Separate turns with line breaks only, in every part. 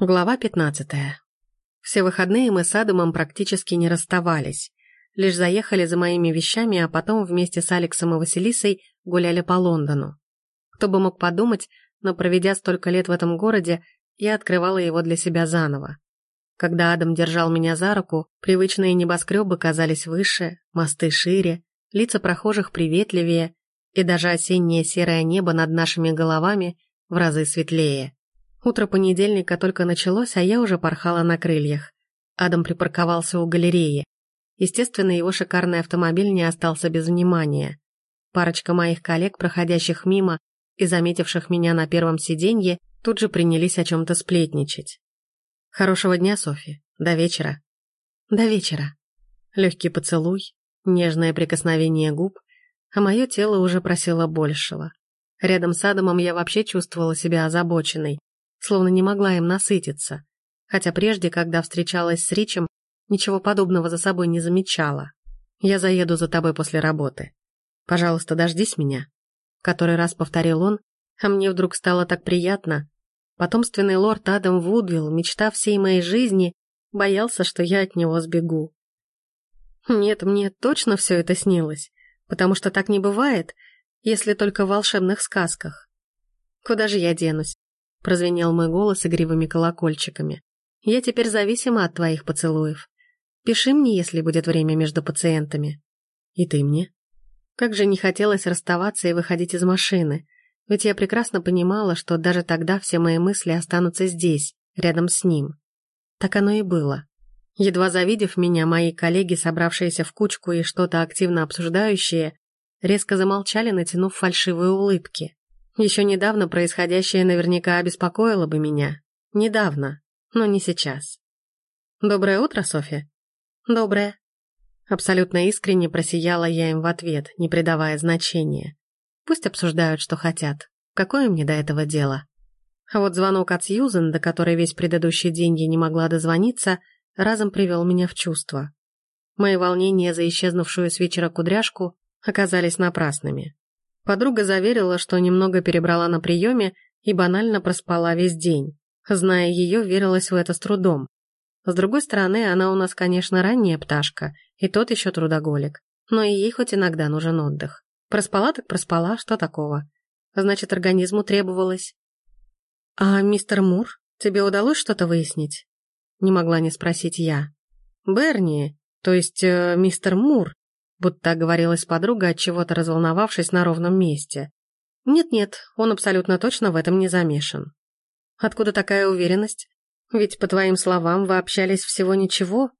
Глава 15. Все выходные мы с Адамом практически не расставались. Лишь заехали за моими вещами, а потом вместе с Алексом и Василисой гуляли по Лондону. Кто бы мог подумать, но проведя столько лет в этом городе, я открывала его для себя заново. Когда Адам держал меня за руку, привычные небоскребы казались выше, мосты шире, лица прохожих приветливее, и даже осеннее серое небо над нашими головами в разы светлее. Утро понедельника только началось, а я уже порхала на крыльях. Адам припарковался у галереи. Естественно, его шикарный автомобиль не остался без внимания. Парочка моих коллег, проходящих мимо и заметивших меня на первом сиденье, тут же принялись о чем-то сплетничать. «Хорошего дня, Софи. До вечера». «До вечера». Легкий поцелуй, нежное прикосновение губ, а мое тело уже просило большего. Рядом с Адамом я вообще чувствовала себя озабоченной, словно не могла им насытиться, хотя прежде, когда встречалась с Ричем, ничего подобного за собой не замечала. «Я заеду за тобой после работы. Пожалуйста, дождись меня», — который раз повторил он, а мне вдруг стало так приятно. Потомственный лорд Адам Вудвилл, мечта всей моей жизни, боялся, что я от него сбегу. Нет, мне точно все это снилось, потому что так не бывает, если только в волшебных сказках. Куда же я денусь? Прозвенел мой голос игривыми колокольчиками. «Я теперь зависима от твоих поцелуев. Пиши мне, если будет время между пациентами. И ты мне». Как же не хотелось расставаться и выходить из машины, ведь я прекрасно понимала, что даже тогда все мои мысли останутся здесь, рядом с ним. Так оно и было. Едва завидев меня, мои коллеги, собравшиеся в кучку и что-то активно обсуждающие, резко замолчали, натянув фальшивые улыбки. Еще недавно происходящее наверняка обеспокоило бы меня. Недавно, но не сейчас. «Доброе утро, Софья». «Доброе». Абсолютно искренне просияла я им в ответ, не придавая значения. Пусть обсуждают, что хотят. Какое мне до этого дело? А вот звонок от Сьюзен, до которой весь предыдущий день я не могла дозвониться, разом привел меня в чувство. Мои волнения за исчезнувшую с вечера кудряшку оказались напрасными. Подруга заверила, что немного перебрала на приеме и банально проспала весь день. Зная ее, верилась в это с трудом. С другой стороны, она у нас, конечно, ранняя пташка, и тот еще трудоголик. Но и ей хоть иногда нужен отдых. Проспала так проспала, что такого? Значит, организму требовалось. «А мистер Мур, тебе удалось что-то выяснить?» Не могла не спросить я. «Берни, то есть э, мистер Мур, будто оговорилась подруга, от чего-то разволновавшись на ровном месте. Нет-нет, он абсолютно точно в этом не замешан. Откуда такая уверенность? Ведь, по твоим словам, вы общались всего ничего?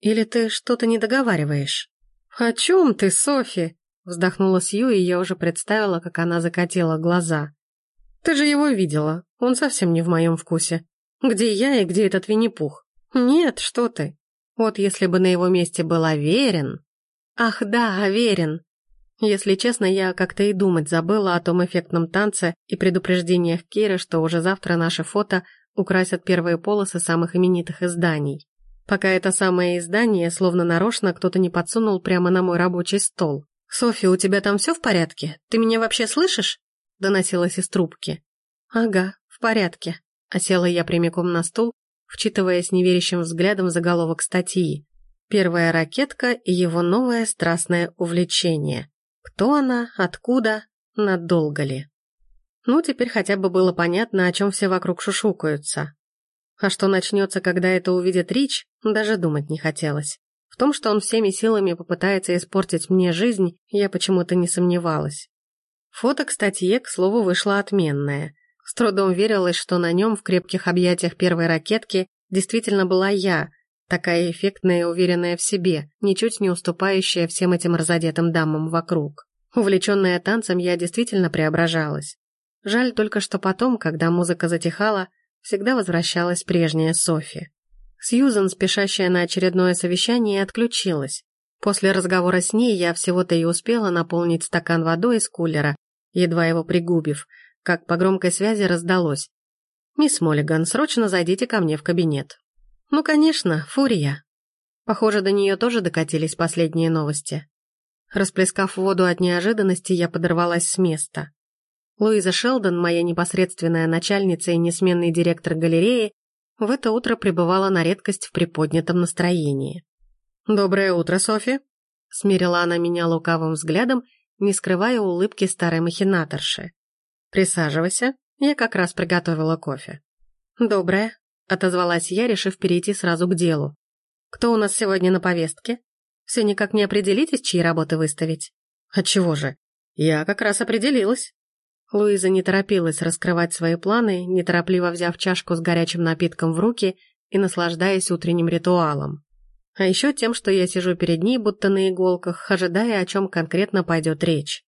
Или ты что-то не договариваешь? О чем ты, Софи? Вздохнула Сью, и я уже представила, как она закатила глаза. Ты же его видела, он совсем не в моем вкусе. Где я и где этот Винни-Пух? Нет, что ты. Вот если бы на его месте был Аверин... Ах да, Аверин. Если честно, я как-то и думать забыла о том эффектном танце и предупреждениях Киры, что уже завтра наши фото украсят первые полосы самых именитых изданий. Пока это самое издание, словно нарочно, кто-то не подсунул прямо на мой рабочий стол. «Софья, у тебя там все в порядке? Ты меня вообще слышишь?» доносилось из трубки. «Ага, в порядке», — осела я прямиком на стул, вчитываясь неверящим взглядом заголовок статьи. Первая ракетка и его новое страстное увлечение. Кто она, откуда, надолго ли? Ну, теперь хотя бы было понятно, о чем все вокруг шушукаются. А что начнется, когда это увидит Рич, даже думать не хотелось. В том, что он всеми силами попытается испортить мне жизнь, я почему-то не сомневалась. Фото к статье, к слову, вышло отменное. С трудом верилось, что на нем в крепких объятиях первой ракетки действительно была я, Такая эффектная и уверенная в себе, ничуть не уступающая всем этим разодетым дамам вокруг. Увлеченная танцем, я действительно преображалась. Жаль только, что потом, когда музыка затихала, всегда возвращалась прежняя Софи. Сьюзан, спешащая на очередное совещание, отключилась. После разговора с ней я всего-то и успела наполнить стакан водой из кулера, едва его пригубив, как по громкой связи раздалось. «Мисс Моллиган, срочно зайдите ко мне в кабинет». Ну, конечно, фурия. Похоже, до нее тоже докатились последние новости. Расплескав воду от неожиданности, я подорвалась с места. Луиза Шелдон, моя непосредственная начальница и несменный директор галереи, в это утро пребывала на редкость в приподнятом настроении. «Доброе утро, Софи!» — смирила она меня лукавым взглядом, не скрывая улыбки старой махинаторши. «Присаживайся, я как раз приготовила кофе». «Доброе», — отозвалась я, решив перейти сразу к делу. «Кто у нас сегодня на повестке? Все никак не определитесь, чьи работы выставить?» «Отчего же? Я как раз определилась». Луиза не торопилась раскрывать свои планы, неторопливо взяв чашку с горячим напитком в руки и наслаждаясь утренним ритуалом. А еще тем, что я сижу перед ней, будто на иголках, ожидая, о чем конкретно пойдет речь.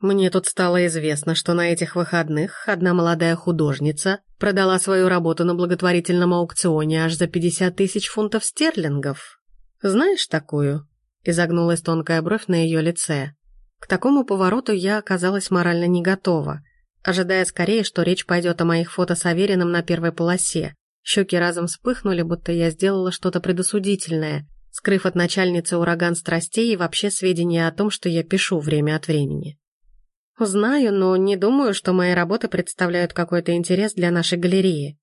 Мне тут стало известно, что на этих выходных одна молодая художница продала свою работу на благотворительном аукционе аж за 50 тысяч фунтов стерлингов. Знаешь такую? Изогнулась тонкая бровь на ее лице. К такому повороту я оказалась морально не готова, ожидая скорее, что речь пойдет о моих фото с Авериным на первой полосе. Щеки разом вспыхнули, будто я сделала что-то предосудительное, скрыв от начальницы ураган страстей и вообще сведения о том, что я пишу время от времени. Знаю, но не думаю, что мои работы представляют какой-то интерес для нашей галереи.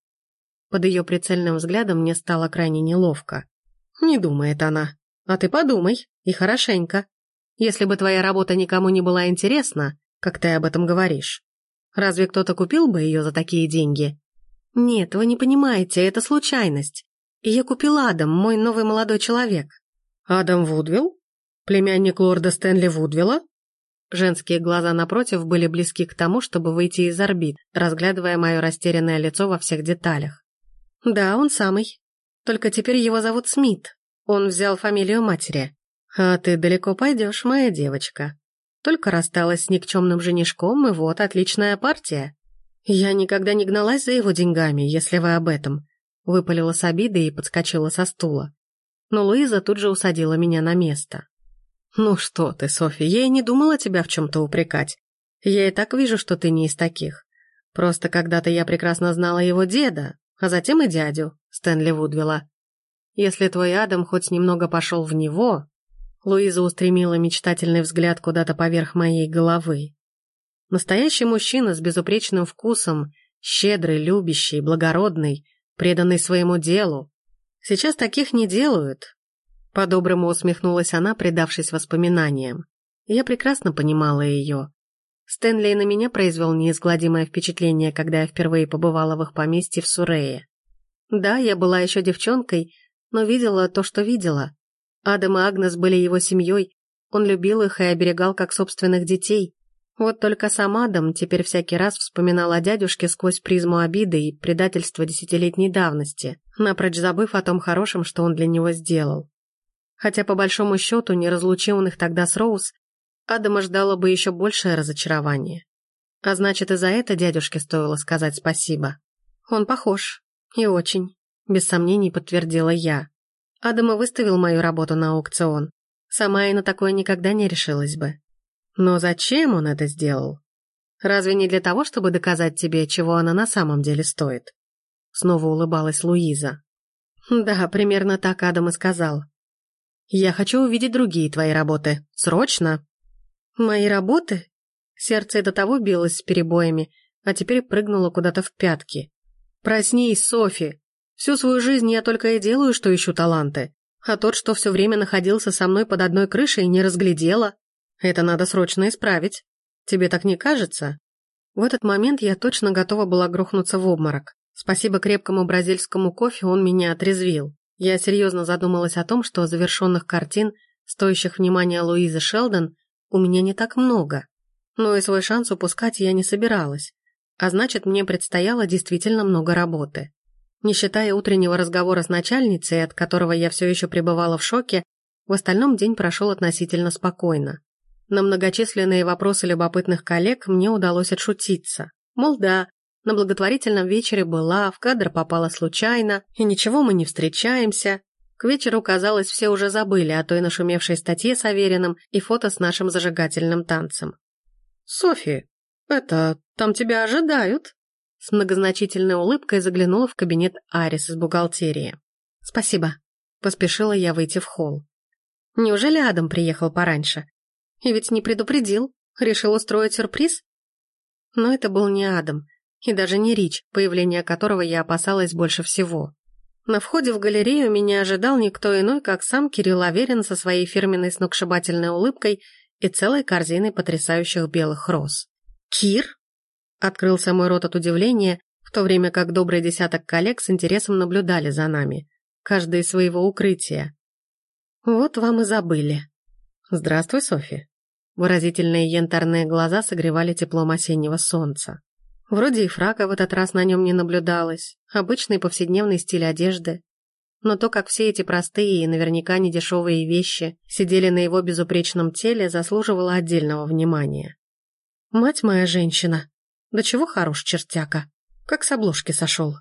Под ее прицельным взглядом мне стало крайне неловко. Не думает она. А ты подумай, и хорошенько. Если бы твоя работа никому не была интересна, как ты об этом говоришь, разве кто-то купил бы ее за такие деньги? Нет, вы не понимаете, это случайность. Ее купил Адам, мой новый молодой человек. Адам Вудвилл? Племянник лорда Стэнли Вудвилла? Женские глаза напротив были близки к тому, чтобы выйти из орбит, разглядывая мое растерянное лицо во всех деталях. Да, он самый. Только теперь его зовут Смит. Он взял фамилию матери. «А ты далеко пойдешь, моя девочка. Только рассталась с никчемным женишком, и вот отличная партия. Я никогда не гналась за его деньгами, если вы об этом», выпалила с обидой и подскочила со стула. Но Луиза тут же усадила меня на место. «Ну что ты, Софи, я и не думала тебя в чем-то упрекать. Я и так вижу, что ты не из таких. Просто когда-то я прекрасно знала его деда, а затем и дядю, Стэнли Вудвилла. Если твой Адам хоть немного пошел в него, Луиза устремила мечтательный взгляд куда-то поверх моей головы. Настоящий мужчина с безупречным вкусом, щедрый, любящий, благородный, преданный своему делу. Сейчас таких не делают. По-доброму усмехнулась она, предавшись воспоминаниям. Я прекрасно понимала ее. Стэнли на меня произвел неизгладимое впечатление, когда я впервые побывала в их поместье в Сурее. Да, я была еще девчонкой, но видела то, что видела. Адам и Агнес были его семьей, он любил их и оберегал как собственных детей. Вот только сам Адам теперь всякий раз вспоминал о дядюшке сквозь призму обиды и предательства десятилетней давности, напрочь забыв о том хорошем, что он для него сделал. Хотя по большому счету, не разлучив он их тогда с Роуз, Адама ждало бы еще большее разочарование. А значит, и за это дядюшке стоило сказать спасибо. Он похож. И очень. Без сомнений подтвердила я. Адама выставил мою работу на аукцион. Сама я на такое никогда не решилась бы. Но зачем он это сделал? Разве не для того, чтобы доказать тебе, чего она на самом деле стоит? Снова улыбалась Луиза. Да, примерно так Адам и сказал. Я хочу увидеть другие твои работы. Срочно. Мои работы? Сердце до того билось с перебоями, а теперь прыгнуло куда-то в пятки. Проснись, Софи. Всю свою жизнь я только и делаю, что ищу таланты. А тот, что все время находился со мной под одной крышей, не разглядела. Это надо срочно исправить. Тебе так не кажется? В этот момент я точно готова была грохнуться в обморок. Спасибо крепкому бразильскому кофе он меня отрезвил. Я серьезно задумалась о том, что завершенных картин, стоящих внимания Луизы Шелдон, у меня не так много. Но и свой шанс упускать я не собиралась. А значит, мне предстояло действительно много работы. Не считая утреннего разговора с начальницей, от которого я все еще пребывала в шоке, в остальном день прошел относительно спокойно. На многочисленные вопросы любопытных коллег мне удалось отшутиться. Мол, да, на благотворительном вечере была, в кадр попала случайно, и ничего мы не встречаемся. К вечеру, казалось, все уже забыли о той нашумевшей статье с Авериным и фото с нашим зажигательным танцем. «Софи, это, там тебя ожидают?» С многозначительной улыбкой заглянула в кабинет Арис из бухгалтерии. «Спасибо», — поспешила я выйти в холл. «Неужели Адам приехал пораньше? И ведь не предупредил, решил устроить сюрприз?» Но это был не Адам, И даже не Рич, появление которого я опасалась больше всего. На входе в галерею меня ожидал никто иной, как сам Кирилл Аверин со своей фирменной сногсшибательной улыбкой и целой корзиной потрясающих белых роз. «Кир?» Открылся мой рот от удивления, в то время как добрый десяток коллег с интересом наблюдали за нами, каждый из своего укрытия. «Вот вам и забыли». «Здравствуй, Софи». Выразительные янтарные глаза согревали теплом осеннего солнца. Вроде и фрака в этот раз на нем не наблюдалось, обычный повседневный стиль одежды. Но то, как все эти простые и наверняка недешевые вещи сидели на его безупречном теле, заслуживало отдельного внимания. «Мать моя женщина! Да чего хорош чертяка! Как с обложки сошел!»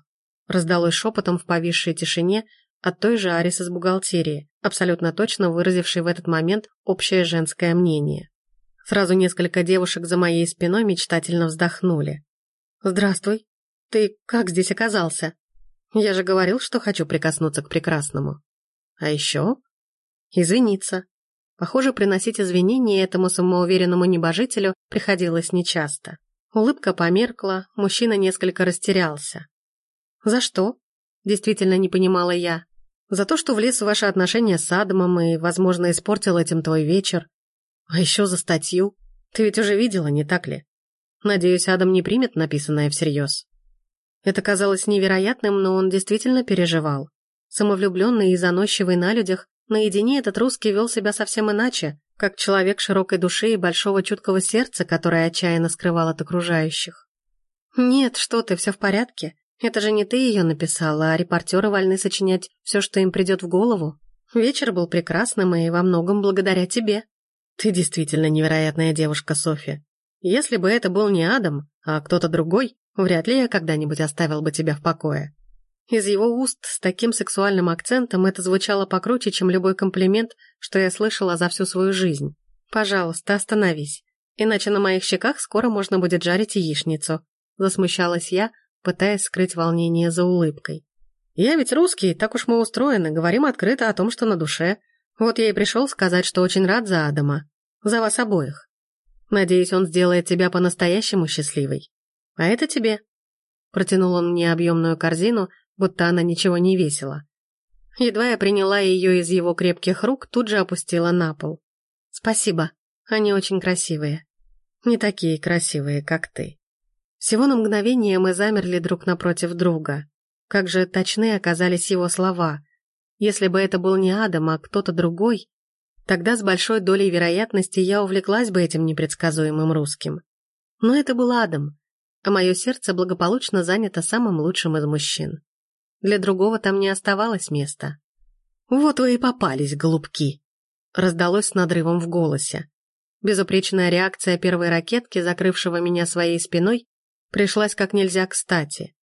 Раздалось шепотом в повисшей тишине от той же Арис из бухгалтерии, абсолютно точно выразившей в этот момент общее женское мнение. Сразу несколько девушек за моей спиной мечтательно вздохнули. «Здравствуй. Ты как здесь оказался? Я же говорил, что хочу прикоснуться к прекрасному. А еще? Извиниться. Похоже, приносить извинения этому самоуверенному небожителю приходилось нечасто. Улыбка померкла, мужчина несколько растерялся. «За что?» Действительно не понимала я. «За то, что влез в ваши отношения с Адамом и, возможно, испортил этим твой вечер. А еще за статью. Ты ведь уже видела, не так ли? Надеюсь, Адам не примет написанное всерьез. Это казалось невероятным, но он действительно переживал. Самовлюбленный и заносчивый на людях, наедине этот русский вел себя совсем иначе, как человек широкой души и большого чуткого сердца, которое отчаянно скрывал от окружающих. «Нет, что ты, все в порядке. Это же не ты ее написала, а репортеры вольны сочинять все, что им придет в голову. Вечер был прекрасным и во многом благодаря тебе. Ты действительно невероятная девушка, Софья. Если бы это был не Адам, а кто-то другой, вряд ли я когда-нибудь оставил бы тебя в покое. Из его уст с таким сексуальным акцентом это звучало покруче, чем любой комплимент, что я слышала за всю свою жизнь. Пожалуйста, остановись, иначе на моих щеках скоро можно будет жарить яичницу. Засмущалась я, пытаясь скрыть волнение за улыбкой. Я ведь русский, так уж мы устроены, говорим открыто о том, что на душе. Вот я и пришел сказать, что очень рад за Адама. За вас обоих. Надеюсь, он сделает тебя по-настоящему счастливой. А это тебе». Протянул он мне объемную корзину, будто она ничего не весила. Едва я приняла ее из его крепких рук, тут же опустила на пол. «Спасибо, они очень красивые. Не такие красивые, как ты». Всего на мгновение мы замерли друг напротив друга. Как же точны оказались его слова. Если бы это был не Адам, а кто-то другой, Тогда с большой долей вероятности я увлеклась бы этим непредсказуемым русским. Но это был Адам, а мое сердце благополучно занято самым лучшим из мужчин. Для другого там не оставалось места. «Вот вы и попались, голубки!» раздалось с надрывом в голосе. Безупречная реакция первой ракетки, закрывшего меня своей спиной, пришлась как нельзя кстати.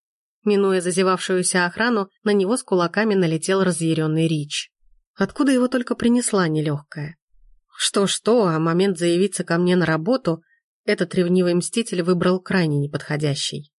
Минуя зазевавшуюся охрану, на него с кулаками налетел разъяренный Рич. Откуда его только принесла нелегкая? Что-что, а момент заявиться ко мне на работу этот ревнивый мститель выбрал крайне неподходящий.